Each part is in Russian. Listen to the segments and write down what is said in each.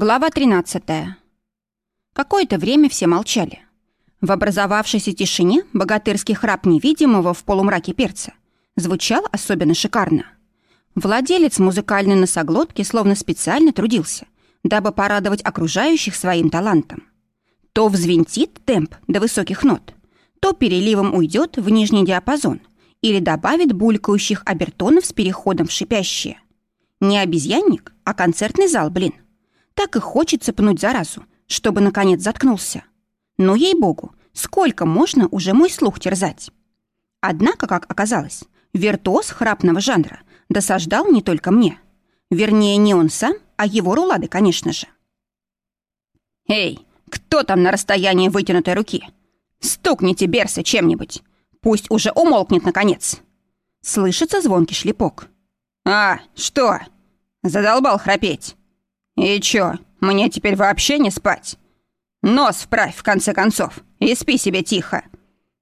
Глава 13. Какое-то время все молчали. В образовавшейся тишине богатырский храп невидимого в полумраке перца звучал особенно шикарно. Владелец музыкальной носоглотки словно специально трудился, дабы порадовать окружающих своим талантом. То взвинтит темп до высоких нот, то переливом уйдет в нижний диапазон или добавит булькающих обертонов с переходом в шипящие. Не обезьянник, а концертный зал, блин. Так и хочется пнуть заразу, чтобы, наконец, заткнулся. Но, ей-богу, сколько можно уже мой слух терзать? Однако, как оказалось, виртуоз храпного жанра досаждал не только мне. Вернее, не он сам, а его рулады, конечно же. «Эй, кто там на расстоянии вытянутой руки? Стукните Берса чем-нибудь. Пусть уже умолкнет, наконец!» Слышится звонкий шлепок. «А, что? Задолбал храпеть. «И чё, мне теперь вообще не спать? Нос вправь, в конце концов, и спи себе тихо.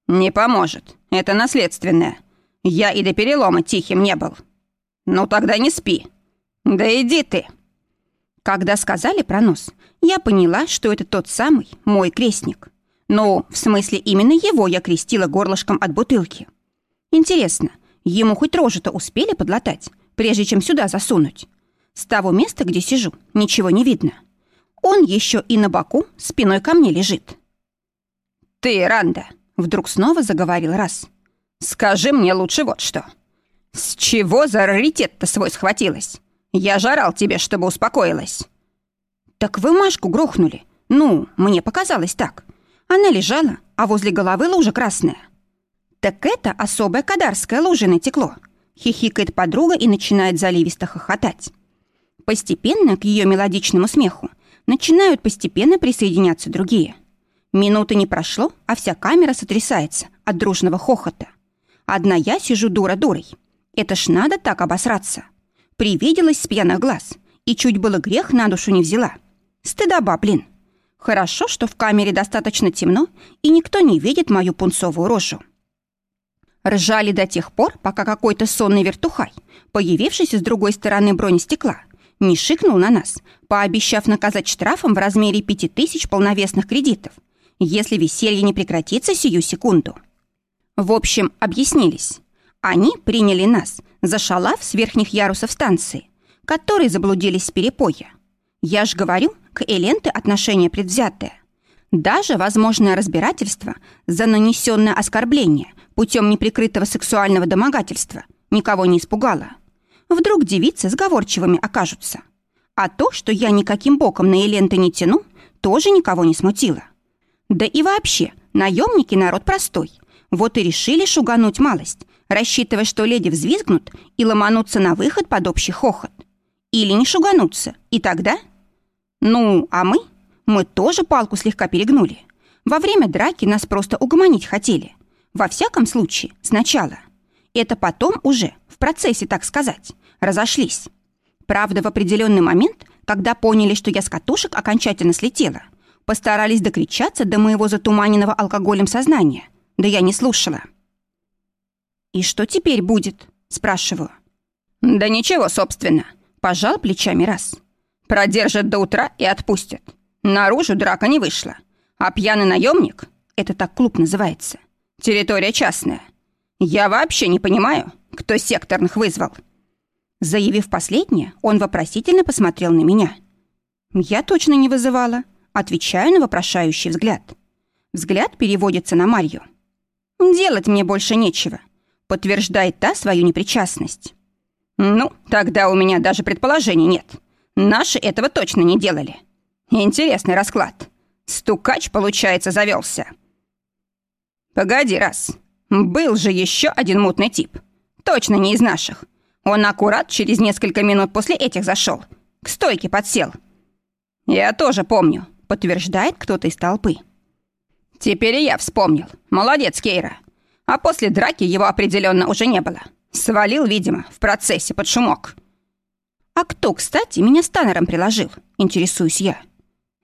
Не поможет, это наследственное. Я и до перелома тихим не был. Ну тогда не спи. Да иди ты!» Когда сказали про нос, я поняла, что это тот самый мой крестник. Ну, в смысле, именно его я крестила горлышком от бутылки. Интересно, ему хоть рожу-то успели подлатать, прежде чем сюда засунуть? С того места, где сижу, ничего не видно. Он еще и на боку спиной ко мне лежит. «Ты, Ранда!» — вдруг снова заговорил раз. «Скажи мне лучше вот что. С чего за раритет-то свой схватилась? Я жрал тебе, чтобы успокоилась». «Так вы Машку грохнули. Ну, мне показалось так. Она лежала, а возле головы лужа красная». «Так это особое кадарское лужиное текло», — хихикает подруга и начинает заливисто хохотать. Постепенно к ее мелодичному смеху начинают постепенно присоединяться другие. Минуты не прошло, а вся камера сотрясается от дружного хохота. Одна я сижу дура-дурой. Это ж надо так обосраться. Привиделась с пьяных глаз, и чуть было грех на душу не взяла. Стыдоба, блин. Хорошо, что в камере достаточно темно, и никто не видит мою пунцовую рожу. Ржали до тех пор, пока какой-то сонный вертухай, появившийся с другой стороны бронестекла, не шикнул на нас, пообещав наказать штрафом в размере пяти тысяч полновесных кредитов, если веселье не прекратится сию секунду. В общем, объяснились. Они приняли нас за шалав с верхних ярусов станции, которые заблудились с перепоя. Я ж говорю, к Эленте отношение предвзятое. Даже возможное разбирательство за нанесенное оскорбление путем неприкрытого сексуального домогательства никого не испугало. Вдруг девицы сговорчивыми окажутся. А то, что я никаким боком на Эленты не тяну, тоже никого не смутило. Да и вообще, наемники народ простой. Вот и решили шугануть малость, рассчитывая, что леди взвизгнут и ломанутся на выход под общий хохот. Или не шуганутся, и тогда... Ну, а мы? Мы тоже палку слегка перегнули. Во время драки нас просто угомонить хотели. Во всяком случае, сначала. Это потом уже, в процессе, так сказать, разошлись. Правда, в определенный момент, когда поняли, что я с катушек окончательно слетела, постарались докричаться до моего затуманенного алкоголем сознания. Да я не слушала. «И что теперь будет?» – спрашиваю. «Да ничего, собственно», – пожал плечами раз. «Продержат до утра и отпустят. Наружу драка не вышла. А пьяный наемник – это так клуб называется. Территория частная – «Я вообще не понимаю, кто секторных вызвал». Заявив последнее, он вопросительно посмотрел на меня. «Я точно не вызывала», отвечаю на вопрошающий взгляд. Взгляд переводится на Марью. «Делать мне больше нечего», подтверждает та свою непричастность. «Ну, тогда у меня даже предположений нет. Наши этого точно не делали. Интересный расклад. Стукач, получается, завелся. «Погоди раз. Был же еще один мутный тип. Точно не из наших. Он аккурат через несколько минут после этих зашел. К стойке подсел. Я тоже помню, подтверждает кто-то из толпы. Теперь и я вспомнил. Молодец, Кейра. А после драки его определенно уже не было. Свалил, видимо, в процессе под шумок. А кто, кстати, меня с Таннером приложил? Интересуюсь я.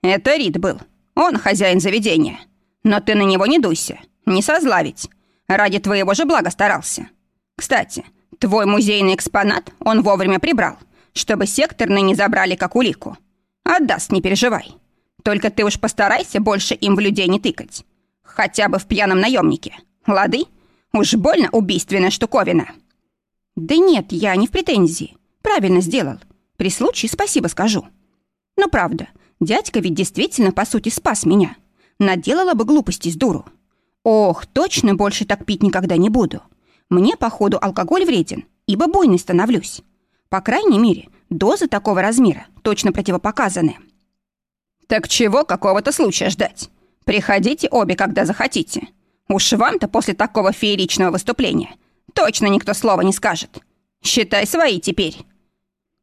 Это Рид был. Он хозяин заведения. Но ты на него не дуйся. Не созлавить. Ради твоего же блага старался. Кстати, твой музейный экспонат он вовремя прибрал, чтобы секторные не забрали как улику. Отдаст, не переживай. Только ты уж постарайся больше им в людей не тыкать. Хотя бы в пьяном наемнике. Лады? Уж больно убийственная штуковина. Да нет, я не в претензии. Правильно сделал. При случае спасибо скажу. Но правда, дядька ведь действительно, по сути, спас меня. Наделала бы глупости с дуру. Ох, точно больше так пить никогда не буду. Мне, походу, алкоголь вреден, ибо буйной становлюсь. По крайней мере, дозы такого размера точно противопоказаны. Так чего какого-то случая ждать? Приходите обе, когда захотите. Уж вам-то после такого фееричного выступления точно никто слова не скажет. Считай свои теперь.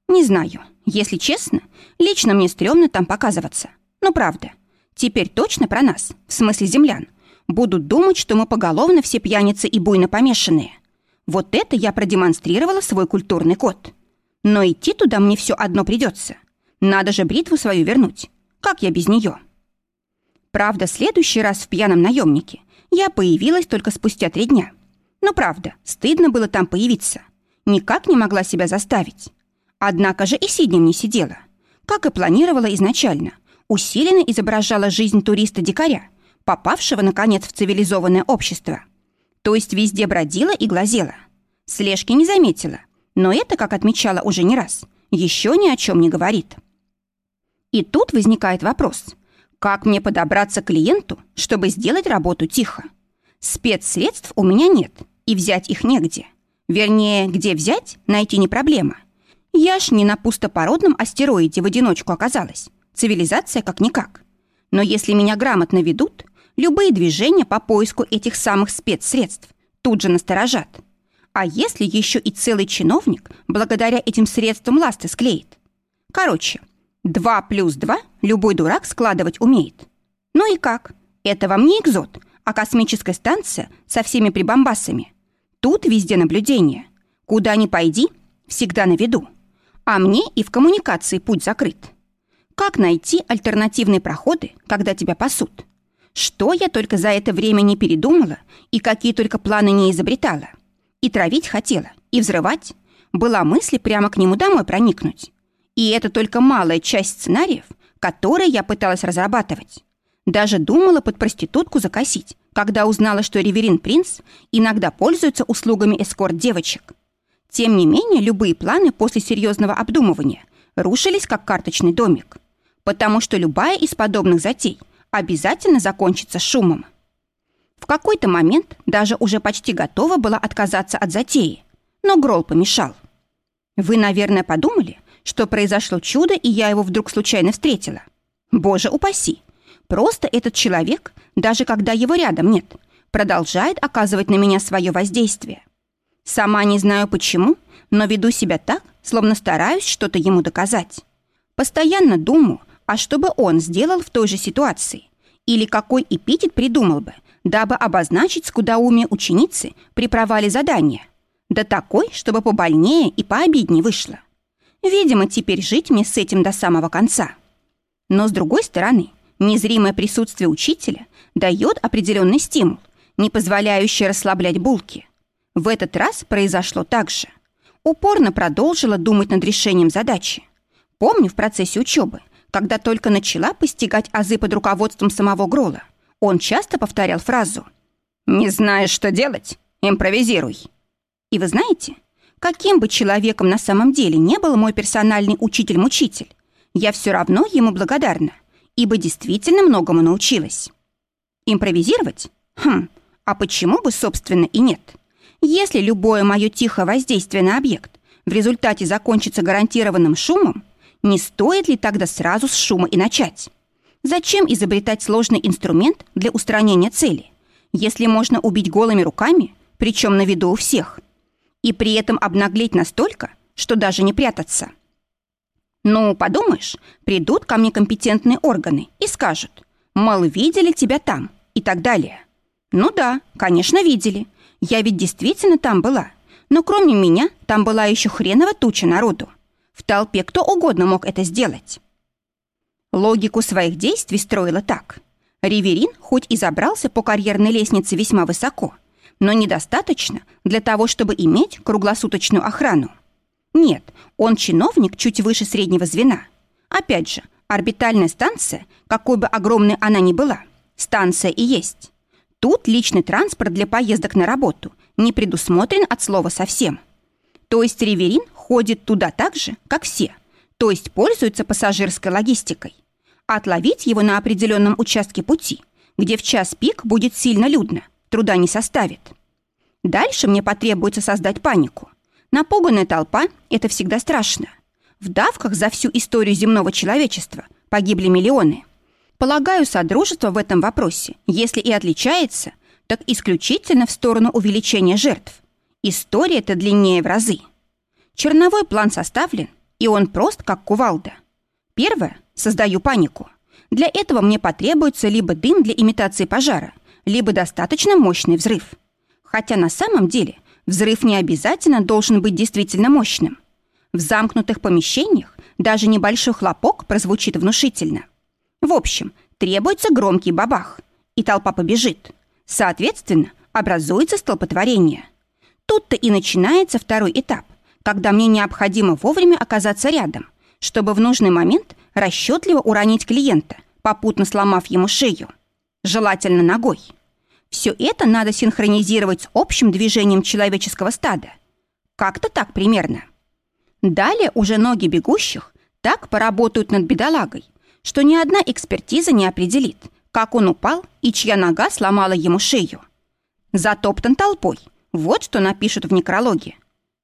Не знаю. Если честно, лично мне стрёмно там показываться. Ну, правда. Теперь точно про нас, в смысле землян, будут думать, что мы поголовно все пьяницы и буйно помешанные. Вот это я продемонстрировала свой культурный код. Но идти туда мне все одно придется. Надо же бритву свою вернуть. Как я без нее? Правда, следующий раз в пьяном наемнике я появилась только спустя три дня. Но правда, стыдно было там появиться. Никак не могла себя заставить. Однако же и сиднем не сидела. Как и планировала изначально. Усиленно изображала жизнь туриста-дикаря, попавшего, наконец, в цивилизованное общество. То есть везде бродила и глазела. Слежки не заметила, но это, как отмечала уже не раз, еще ни о чем не говорит. И тут возникает вопрос, как мне подобраться к клиенту, чтобы сделать работу тихо? Спецсредств у меня нет, и взять их негде. Вернее, где взять, найти не проблема. Я ж не на пустопородном астероиде в одиночку оказалась. Цивилизация как-никак. Но если меня грамотно ведут, любые движения по поиску этих самых спецсредств тут же насторожат. А если еще и целый чиновник благодаря этим средствам ласты склеит? Короче, два плюс два любой дурак складывать умеет. Ну и как? Это вам не экзот, а космическая станция со всеми прибамбасами. Тут везде наблюдение. Куда ни пойди, всегда на виду. А мне и в коммуникации путь закрыт. Как найти альтернативные проходы, когда тебя пасут? Что я только за это время не передумала и какие только планы не изобретала. И травить хотела, и взрывать. Была мысль прямо к нему домой проникнуть. И это только малая часть сценариев, которые я пыталась разрабатывать. Даже думала под проститутку закосить, когда узнала, что Реверин Принц иногда пользуется услугами эскорт-девочек. Тем не менее, любые планы после серьезного обдумывания рушились как карточный домик. Потому что любая из подобных затей обязательно закончится шумом. В какой-то момент даже уже почти готова была отказаться от затеи, но Грол помешал. Вы, наверное, подумали, что произошло чудо, и я его вдруг случайно встретила. Боже упаси! Просто этот человек, даже когда его рядом нет, продолжает оказывать на меня свое воздействие. Сама не знаю почему, но веду себя так, словно стараюсь что-то ему доказать. Постоянно думаю, а что бы он сделал в той же ситуации? Или какой эпитет придумал бы, дабы обозначить скудоумие ученицы при провале задания. Да такой, чтобы побольнее и пообиднее вышло. Видимо, теперь жить мне с этим до самого конца. Но, с другой стороны, незримое присутствие учителя дает определенный стимул, не позволяющий расслаблять булки. В этот раз произошло так же. Упорно продолжила думать над решением задачи. Помню в процессе учебы, когда только начала постигать азы под руководством самого Грола. Он часто повторял фразу «Не знаешь, что делать? Импровизируй». И вы знаете, каким бы человеком на самом деле не был мой персональный учитель-мучитель, я все равно ему благодарна, ибо действительно многому научилась. Импровизировать? Хм, а почему бы, собственно, и нет? Если любое мое тихое воздействие на объект в результате закончится гарантированным шумом, не стоит ли тогда сразу с шума и начать? Зачем изобретать сложный инструмент для устранения цели, если можно убить голыми руками, причем на виду у всех, и при этом обнаглеть настолько, что даже не прятаться? Ну, подумаешь, придут ко мне компетентные органы и скажут, мол, видели тебя там и так далее. Ну да, конечно, видели. Я ведь действительно там была. Но кроме меня там была еще хренова туча народу. В толпе кто угодно мог это сделать. Логику своих действий строила так. Риверин хоть и забрался по карьерной лестнице весьма высоко, но недостаточно для того, чтобы иметь круглосуточную охрану. Нет, он чиновник чуть выше среднего звена. Опять же, Орбитальная станция, какой бы огромной она ни была, станция и есть. Тут личный транспорт для поездок на работу не предусмотрен от слова совсем. То есть Реверин ходит туда так же, как все, то есть пользуется пассажирской логистикой. Отловить его на определенном участке пути, где в час пик будет сильно людно, труда не составит. Дальше мне потребуется создать панику. Напуганная толпа – это всегда страшно. В давках за всю историю земного человечества погибли миллионы. Полагаю, Содружество в этом вопросе, если и отличается, так исключительно в сторону увеличения жертв. История-то длиннее в разы. Черновой план составлен, и он прост, как кувалда. Первое – создаю панику. Для этого мне потребуется либо дым для имитации пожара, либо достаточно мощный взрыв. Хотя на самом деле взрыв не обязательно должен быть действительно мощным. В замкнутых помещениях даже небольшой хлопок прозвучит внушительно. В общем, требуется громкий бабах, и толпа побежит. Соответственно, образуется столпотворение. Тут-то и начинается второй этап, когда мне необходимо вовремя оказаться рядом, чтобы в нужный момент расчетливо уронить клиента, попутно сломав ему шею. Желательно ногой. Все это надо синхронизировать с общим движением человеческого стада. Как-то так примерно. Далее уже ноги бегущих так поработают над бедолагой, что ни одна экспертиза не определит, как он упал и чья нога сломала ему шею. Затоптан толпой. Вот что напишут в некрологе.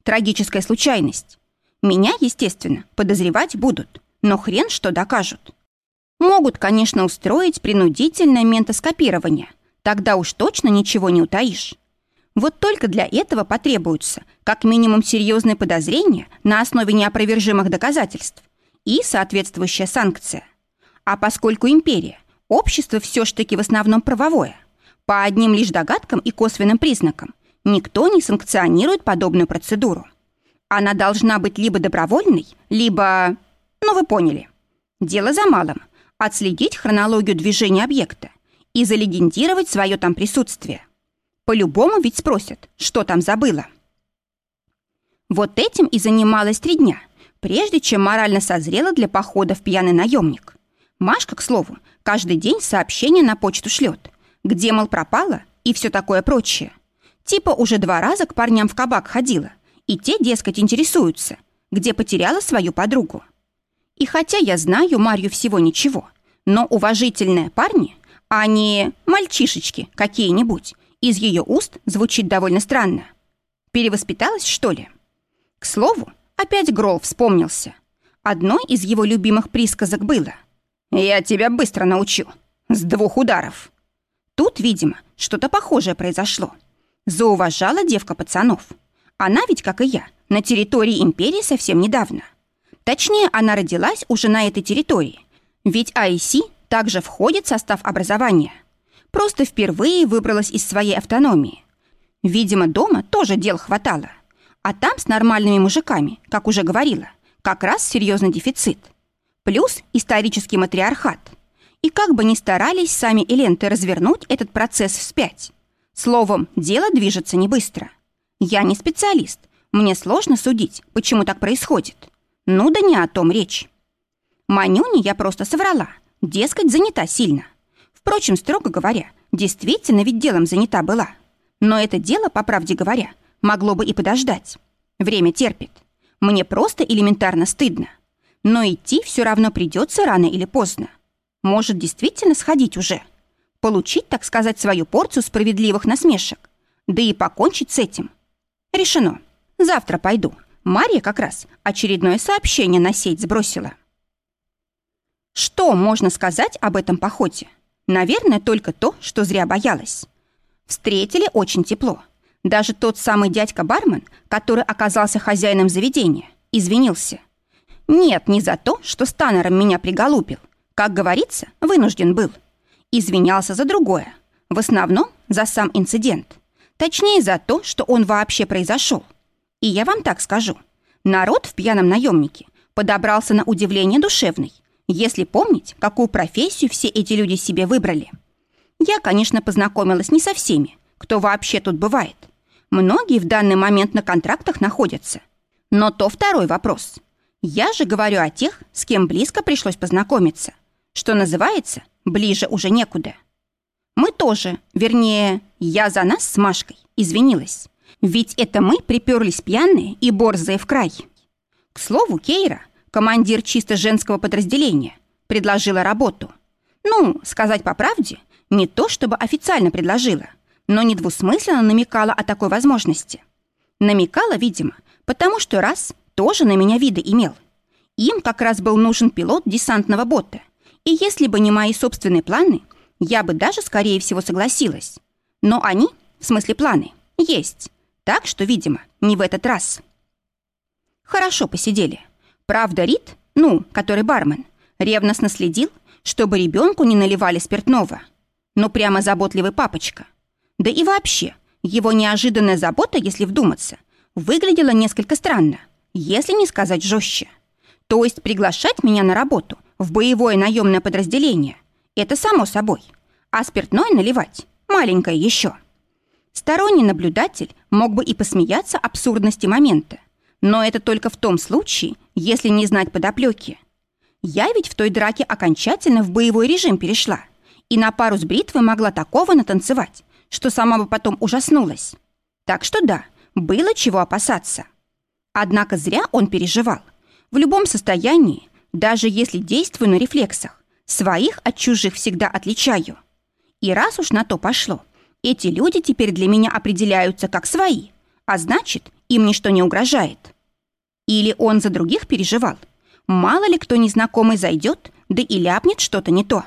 Трагическая случайность. Меня, естественно, подозревать будут, но хрен что докажут. Могут, конечно, устроить принудительное ментоскопирование. Тогда уж точно ничего не утаишь. Вот только для этого потребуются как минимум серьезные подозрения на основе неопровержимых доказательств и соответствующая санкция. А поскольку империя, общество все ж таки в основном правовое, по одним лишь догадкам и косвенным признакам никто не санкционирует подобную процедуру. Она должна быть либо добровольной, либо... Ну, вы поняли. Дело за малым – отследить хронологию движения объекта и залегендировать свое там присутствие. По-любому ведь спросят, что там забыла. Вот этим и занималась три дня, прежде чем морально созрела для похода в пьяный наемник. Машка, к слову, каждый день сообщение на почту шлет, где, мол, пропала и все такое прочее. Типа уже два раза к парням в кабак ходила, и те, дескать, интересуются, где потеряла свою подругу. И хотя я знаю Марью всего ничего, но уважительные парни, а не мальчишечки какие-нибудь, из ее уст звучит довольно странно. Перевоспиталась, что ли? К слову, опять Грол вспомнился. Одной из его любимых присказок было «Я тебя быстро научу. С двух ударов». Тут, видимо, что-то похожее произошло. Зауважала девка пацанов. Она ведь, как и я, на территории империи совсем недавно. Точнее, она родилась уже на этой территории. Ведь IC также входит в состав образования – Просто впервые выбралась из своей автономии. Видимо, дома тоже дел хватало. А там с нормальными мужиками, как уже говорила, как раз серьезный дефицит. Плюс исторический матриархат. И как бы ни старались сами эленты развернуть этот процесс вспять. Словом, дело движется не быстро. Я не специалист. Мне сложно судить, почему так происходит. Ну да не о том речь. Манюне я просто соврала. Дескать, занята сильно. Впрочем, строго говоря, действительно ведь делом занята была. Но это дело, по правде говоря, могло бы и подождать. Время терпит. Мне просто элементарно стыдно. Но идти все равно придется рано или поздно. Может, действительно сходить уже. Получить, так сказать, свою порцию справедливых насмешек. Да и покончить с этим. Решено. Завтра пойду. Мария как раз очередное сообщение на сеть сбросила. Что можно сказать об этом походе? Наверное, только то, что зря боялась. Встретили очень тепло. Даже тот самый дядька-бармен, который оказался хозяином заведения, извинился. Нет, не за то, что Станнером меня приголубил. Как говорится, вынужден был. Извинялся за другое. В основном за сам инцидент. Точнее, за то, что он вообще произошел. И я вам так скажу. Народ в пьяном наемнике подобрался на удивление душевный если помнить, какую профессию все эти люди себе выбрали. Я, конечно, познакомилась не со всеми, кто вообще тут бывает. Многие в данный момент на контрактах находятся. Но то второй вопрос. Я же говорю о тех, с кем близко пришлось познакомиться. Что называется, ближе уже некуда. Мы тоже, вернее, я за нас с Машкой извинилась. Ведь это мы приперлись пьяные и борзые в край. К слову, Кейра, командир чисто женского подразделения, предложила работу. Ну, сказать по правде, не то чтобы официально предложила, но недвусмысленно намекала о такой возможности. Намекала, видимо, потому что раз тоже на меня виды имел. Им как раз был нужен пилот десантного бота. И если бы не мои собственные планы, я бы даже, скорее всего, согласилась. Но они, в смысле планы, есть. Так что, видимо, не в этот раз. Хорошо посидели. Правда, Рит, ну, который бармен, ревностно следил, чтобы ребенку не наливали спиртного. Ну, прямо заботливый папочка. Да и вообще, его неожиданная забота, если вдуматься, выглядела несколько странно, если не сказать жестче. То есть приглашать меня на работу в боевое наемное подразделение – это само собой. А спиртное наливать – маленькое еще. Сторонний наблюдатель мог бы и посмеяться абсурдности момента. Но это только в том случае, если не знать подоплеки. Я ведь в той драке окончательно в боевой режим перешла и на пару с бритвой могла такого натанцевать, что сама бы потом ужаснулась. Так что да, было чего опасаться. Однако зря он переживал. В любом состоянии, даже если действую на рефлексах, своих от чужих всегда отличаю. И раз уж на то пошло, эти люди теперь для меня определяются как свои, а значит, им ничто не угрожает. Или он за других переживал. Мало ли кто незнакомый зайдет, да и ляпнет что-то не то.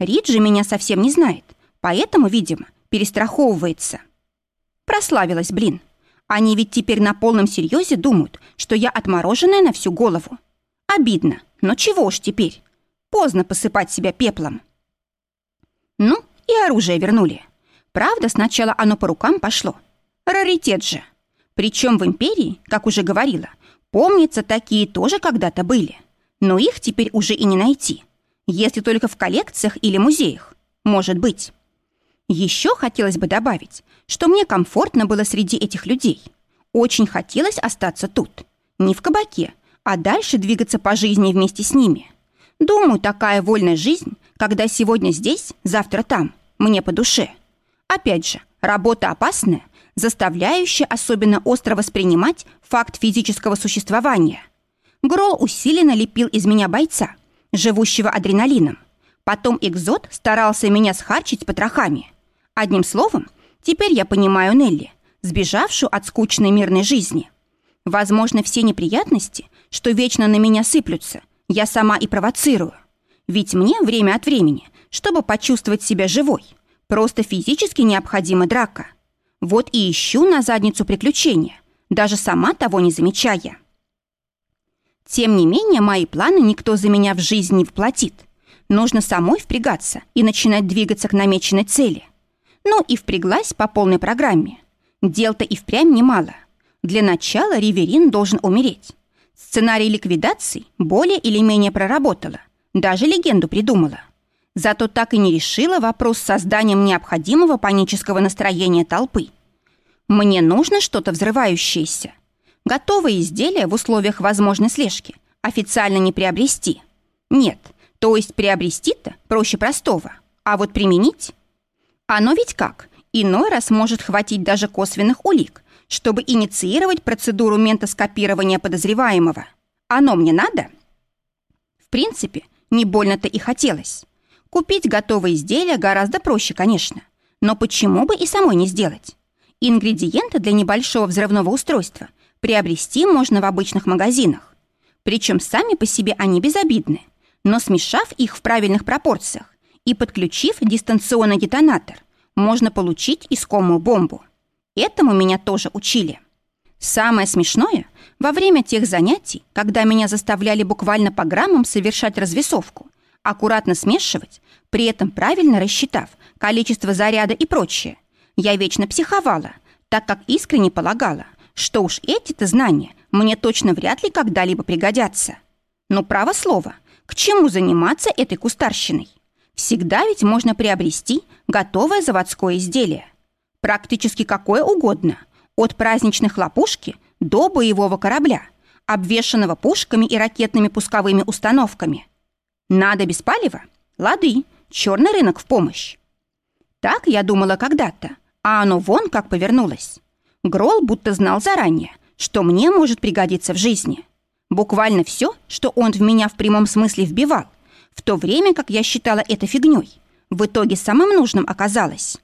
Рид же меня совсем не знает, поэтому, видимо, перестраховывается. Прославилась, блин. Они ведь теперь на полном серьезе думают, что я отмороженная на всю голову. Обидно, но чего уж теперь? Поздно посыпать себя пеплом. Ну, и оружие вернули. Правда, сначала оно по рукам пошло. Раритет же. Причем в империи, как уже говорила, помнится, такие тоже когда-то были. Но их теперь уже и не найти. Если только в коллекциях или музеях. Может быть. Еще хотелось бы добавить, что мне комфортно было среди этих людей. Очень хотелось остаться тут. Не в кабаке, а дальше двигаться по жизни вместе с ними. Думаю, такая вольная жизнь, когда сегодня здесь, завтра там, мне по душе – Опять же, работа опасная, заставляющая особенно остро воспринимать факт физического существования. Грол усиленно лепил из меня бойца, живущего адреналином. Потом экзот старался меня схарчить потрохами. Одним словом, теперь я понимаю Нелли, сбежавшую от скучной мирной жизни. Возможно, все неприятности, что вечно на меня сыплются, я сама и провоцирую. Ведь мне время от времени, чтобы почувствовать себя живой – Просто физически необходима драка. Вот и ищу на задницу приключения, даже сама того не замечая. Тем не менее, мои планы никто за меня в жизнь не вплотит. Нужно самой впрягаться и начинать двигаться к намеченной цели. Ну и впряглась по полной программе. Дел-то и впрямь немало. Для начала Риверин должен умереть. Сценарий ликвидации более или менее проработала. Даже легенду придумала. Зато так и не решила вопрос с созданием необходимого панического настроения толпы. Мне нужно что-то взрывающееся. Готовое изделие в условиях возможной слежки официально не приобрести. Нет, то есть приобрести-то проще простого, а вот применить... Оно ведь как? Иной раз может хватить даже косвенных улик, чтобы инициировать процедуру ментоскопирования подозреваемого. Оно мне надо? В принципе, не больно-то и хотелось. Купить готовые изделия гораздо проще, конечно. Но почему бы и самой не сделать? Ингредиенты для небольшого взрывного устройства приобрести можно в обычных магазинах. Причем сами по себе они безобидны. Но смешав их в правильных пропорциях и подключив дистанционный детонатор, можно получить искомую бомбу. Этому меня тоже учили. Самое смешное, во время тех занятий, когда меня заставляли буквально по граммам совершать развесовку, аккуратно смешивать, при этом правильно рассчитав количество заряда и прочее. Я вечно психовала, так как искренне полагала, что уж эти-то знания мне точно вряд ли когда-либо пригодятся. Но право слово, к чему заниматься этой кустарщиной? Всегда ведь можно приобрести готовое заводское изделие. Практически какое угодно, от праздничной хлопушки до боевого корабля, обвешанного пушками и ракетными пусковыми установками. Надо без палева? Лады, черный рынок в помощь. Так я думала когда-то, а оно вон как повернулось. Грол будто знал заранее, что мне может пригодиться в жизни. Буквально все, что он в меня в прямом смысле вбивал, в то время как я считала это фигней, в итоге самым нужным оказалось.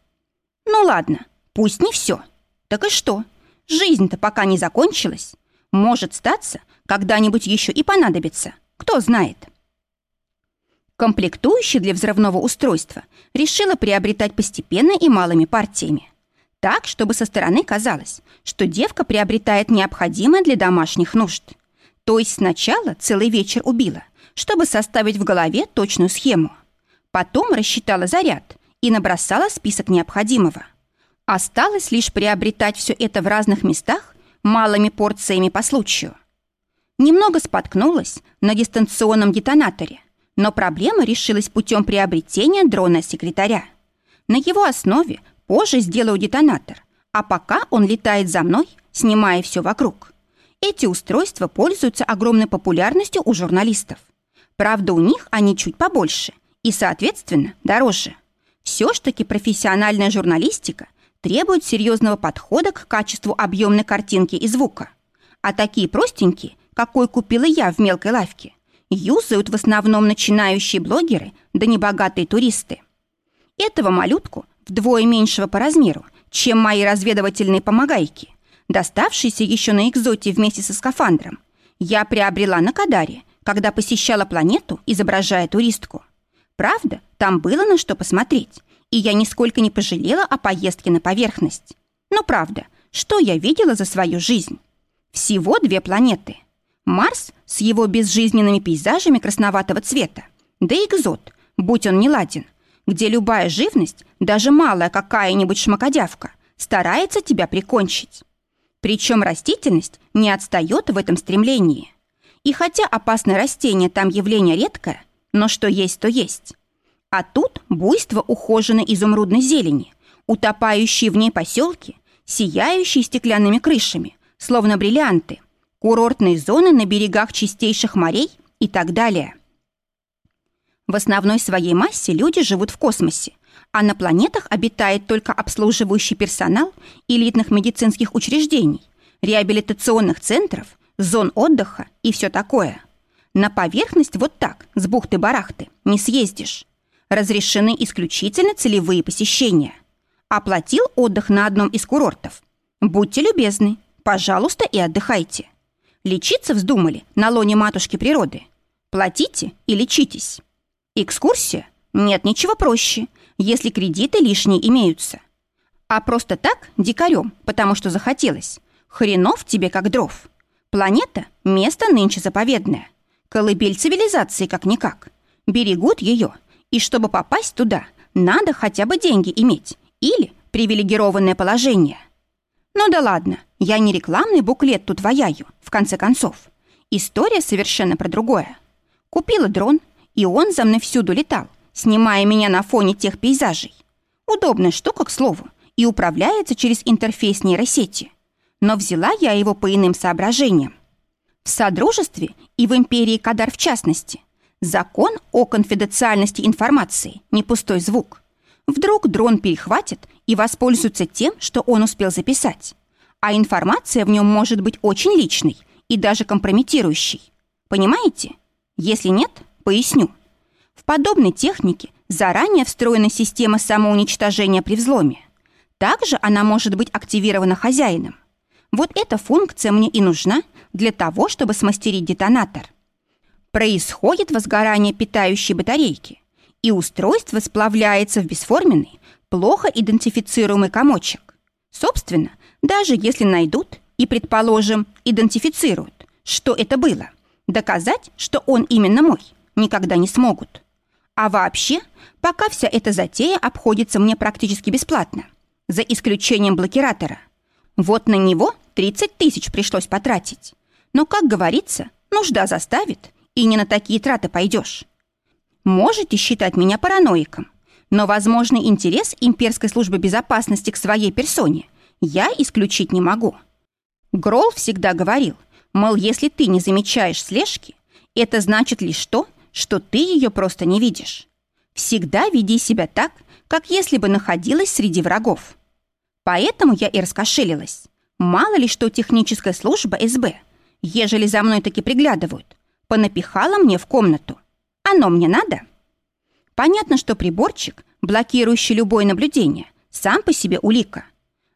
Ну ладно, пусть не все. Так и что? Жизнь-то пока не закончилась. Может статься, когда-нибудь еще и понадобится. Кто знает. Комплектующие для взрывного устройства решила приобретать постепенно и малыми партиями. Так, чтобы со стороны казалось, что девка приобретает необходимое для домашних нужд. То есть сначала целый вечер убила, чтобы составить в голове точную схему. Потом рассчитала заряд и набросала список необходимого. Осталось лишь приобретать все это в разных местах малыми порциями по случаю. Немного споткнулась на дистанционном детонаторе, но проблема решилась путем приобретения дрона-секретаря. На его основе позже сделаю детонатор, а пока он летает за мной, снимая все вокруг. Эти устройства пользуются огромной популярностью у журналистов. Правда, у них они чуть побольше и, соответственно, дороже. Все ж таки профессиональная журналистика требует серьезного подхода к качеству объемной картинки и звука. А такие простенькие, какой купила я в мелкой лавке, юзают в основном начинающие блогеры да небогатые туристы. Этого малютку вдвое меньшего по размеру, чем мои разведывательные помогайки, доставшиеся еще на экзоте вместе со скафандром, я приобрела на Кадаре, когда посещала планету, изображая туристку. Правда, там было на что посмотреть, и я нисколько не пожалела о поездке на поверхность. Но правда, что я видела за свою жизнь? Всего две планеты. Марс с его безжизненными пейзажами красноватого цвета, да и экзот, будь он не ладен, где любая живность, даже малая какая-нибудь шмакодявка, старается тебя прикончить. Причем растительность не отстает в этом стремлении. И хотя опасное растение там явление редкое, но что есть, то есть. А тут буйство ухоженной изумрудной зелени, утопающие в ней поселки, сияющие стеклянными крышами, словно бриллианты, курортные зоны на берегах чистейших морей и так далее. В основной своей массе люди живут в космосе, а на планетах обитает только обслуживающий персонал элитных медицинских учреждений, реабилитационных центров, зон отдыха и все такое – на поверхность вот так, с бухты-барахты, не съездишь. Разрешены исключительно целевые посещения. Оплатил отдых на одном из курортов. Будьте любезны, пожалуйста, и отдыхайте. Лечиться вздумали на лоне матушки природы. Платите и лечитесь. Экскурсия? Нет ничего проще, если кредиты лишние имеются. А просто так, дикарем, потому что захотелось. Хренов тебе как дров. Планета – место нынче заповедное – Колыбель цивилизации как-никак. Берегут ее. И чтобы попасть туда, надо хотя бы деньги иметь. Или привилегированное положение. Ну да ладно, я не рекламный буклет тут ваяю, в конце концов. История совершенно про другое. Купила дрон, и он за мной всюду летал, снимая меня на фоне тех пейзажей. Удобная штука, к слову, и управляется через интерфейс нейросети. Но взяла я его по иным соображениям. В Содружестве и в империи Кадар в частности закон о конфиденциальности информации – не пустой звук. Вдруг дрон перехватит и воспользуется тем, что он успел записать. А информация в нем может быть очень личной и даже компрометирующей. Понимаете? Если нет, поясню. В подобной технике заранее встроена система самоуничтожения при взломе. Также она может быть активирована хозяином. Вот эта функция мне и нужна для того, чтобы смастерить детонатор. Происходит возгорание питающей батарейки, и устройство сплавляется в бесформенный, плохо идентифицируемый комочек. Собственно, даже если найдут и, предположим, идентифицируют, что это было, доказать, что он именно мой, никогда не смогут. А вообще, пока вся эта затея обходится мне практически бесплатно, за исключением блокиратора. Вот на него 30 тысяч пришлось потратить. Но, как говорится, нужда заставит, и не на такие траты пойдешь. Можете считать меня параноиком, но возможный интерес имперской службы безопасности к своей персоне я исключить не могу. Гролл всегда говорил, Мол, если ты не замечаешь слежки, это значит лишь то, что ты ее просто не видишь. Всегда веди себя так, как если бы находилась среди врагов. Поэтому я и раскошелилась. Мало ли что техническая служба СБ, ежели за мной таки приглядывают, понапихала мне в комнату. Оно мне надо? Понятно, что приборчик, блокирующий любое наблюдение, сам по себе улика.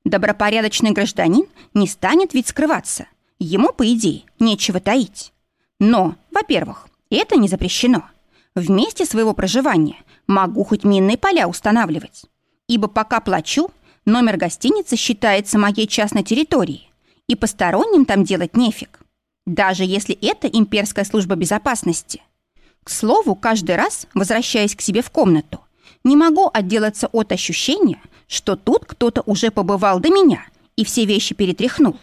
Добропорядочный гражданин не станет ведь скрываться. Ему, по идее, нечего таить. Но, во-первых, это не запрещено. В месте своего проживания могу хоть минные поля устанавливать. Ибо пока плачу, номер гостиницы считается моей частной территорией, и посторонним там делать нефиг. Даже если это имперская служба безопасности. К слову, каждый раз, возвращаясь к себе в комнату, не могу отделаться от ощущения, что тут кто-то уже побывал до меня и все вещи перетряхнул.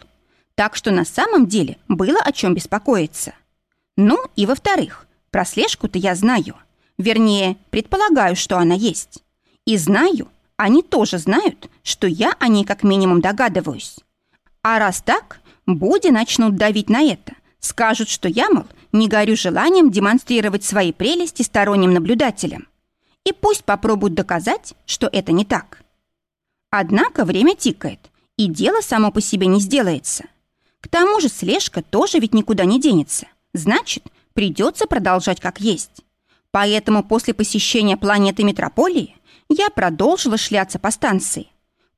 Так что на самом деле было о чем беспокоиться. Ну и во-вторых, про слежку-то я знаю. Вернее, предполагаю, что она есть. И знаю, они тоже знают, что я о ней как минимум догадываюсь. А раз так, Буди начнут давить на это. Скажут, что я, мол, не горю желанием демонстрировать свои прелести сторонним наблюдателям. И пусть попробуют доказать, что это не так. Однако время тикает, и дело само по себе не сделается. К тому же слежка тоже ведь никуда не денется. Значит, придется продолжать как есть. Поэтому после посещения планеты Метрополии я продолжила шляться по станции.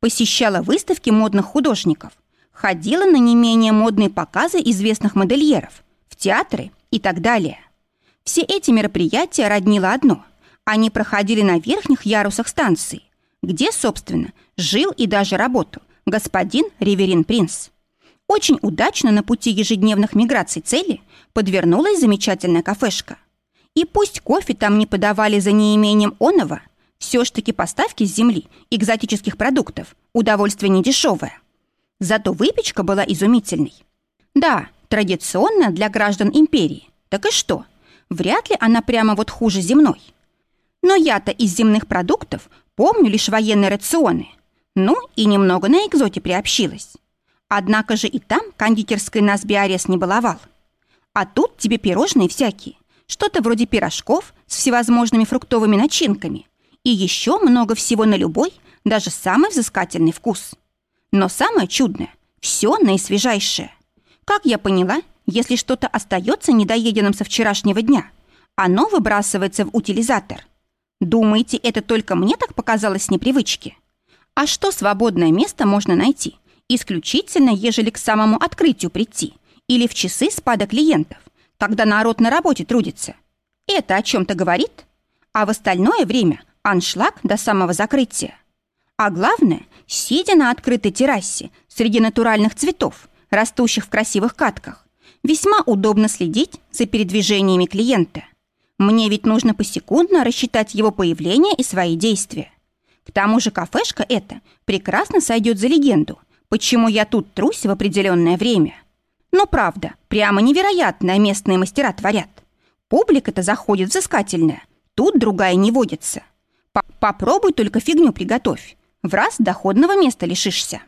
Посещала выставки модных художников, ходила на не менее модные показы известных модельеров, в театры и так далее. Все эти мероприятия роднило одно. Они проходили на верхних ярусах станции, где, собственно, жил и даже работал господин Реверин Принц. Очень удачно на пути ежедневных миграций цели подвернулась замечательная кафешка. И пусть кофе там не подавали за неимением оного, все ж таки поставки с земли экзотических продуктов удовольствие не дешевое. Зато выпечка была изумительной. Да, традиционная для граждан империи. Так и что? Вряд ли она прямо вот хуже земной. Но я-то из земных продуктов помню лишь военные рационы. Ну и немного на экзоте приобщилась. Однако же и там кондитерской нас Биарес не баловал. А тут тебе пирожные всякие, что-то вроде пирожков с всевозможными фруктовыми начинками и еще много всего на любой, даже самый взыскательный вкус. Но самое чудное – все наисвежайшее. Как я поняла, если что-то остается недоеденным со вчерашнего дня, оно выбрасывается в утилизатор. Думаете, это только мне так показалось с непривычки? А что свободное место можно найти – исключительно, ежели к самому открытию прийти или в часы спада клиентов, когда народ на работе трудится. Это о чем-то говорит? А в остальное время аншлаг до самого закрытия. А главное, сидя на открытой террасе среди натуральных цветов, растущих в красивых катках, весьма удобно следить за передвижениями клиента. Мне ведь нужно посекундно рассчитать его появление и свои действия. К тому же кафешка эта прекрасно сойдет за легенду – почему я тут трусь в определенное время. Но правда, прямо невероятное местные мастера творят. Публика-то заходит взыскательная, тут другая не водится. Попробуй только фигню приготовь, в раз доходного места лишишься.